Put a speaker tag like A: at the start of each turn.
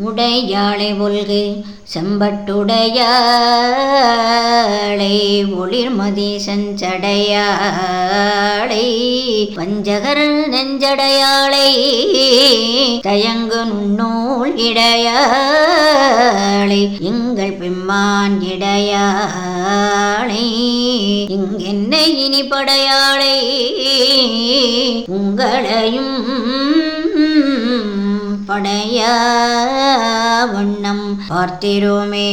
A: உடையாளை ஒல்கு செம்பட்டுடையாளை ஒளிர்மதி செஞ்சடையாளை வஞ்சகர் நெஞ்சடையாளை தயங்கு நுண்ணூல் இடையாளை எங்கள் பிம்மான் இடையாளை இங்கென்னை இனி படையாளை உங்களையும் படைய வண்ணம் பார்த்திருமே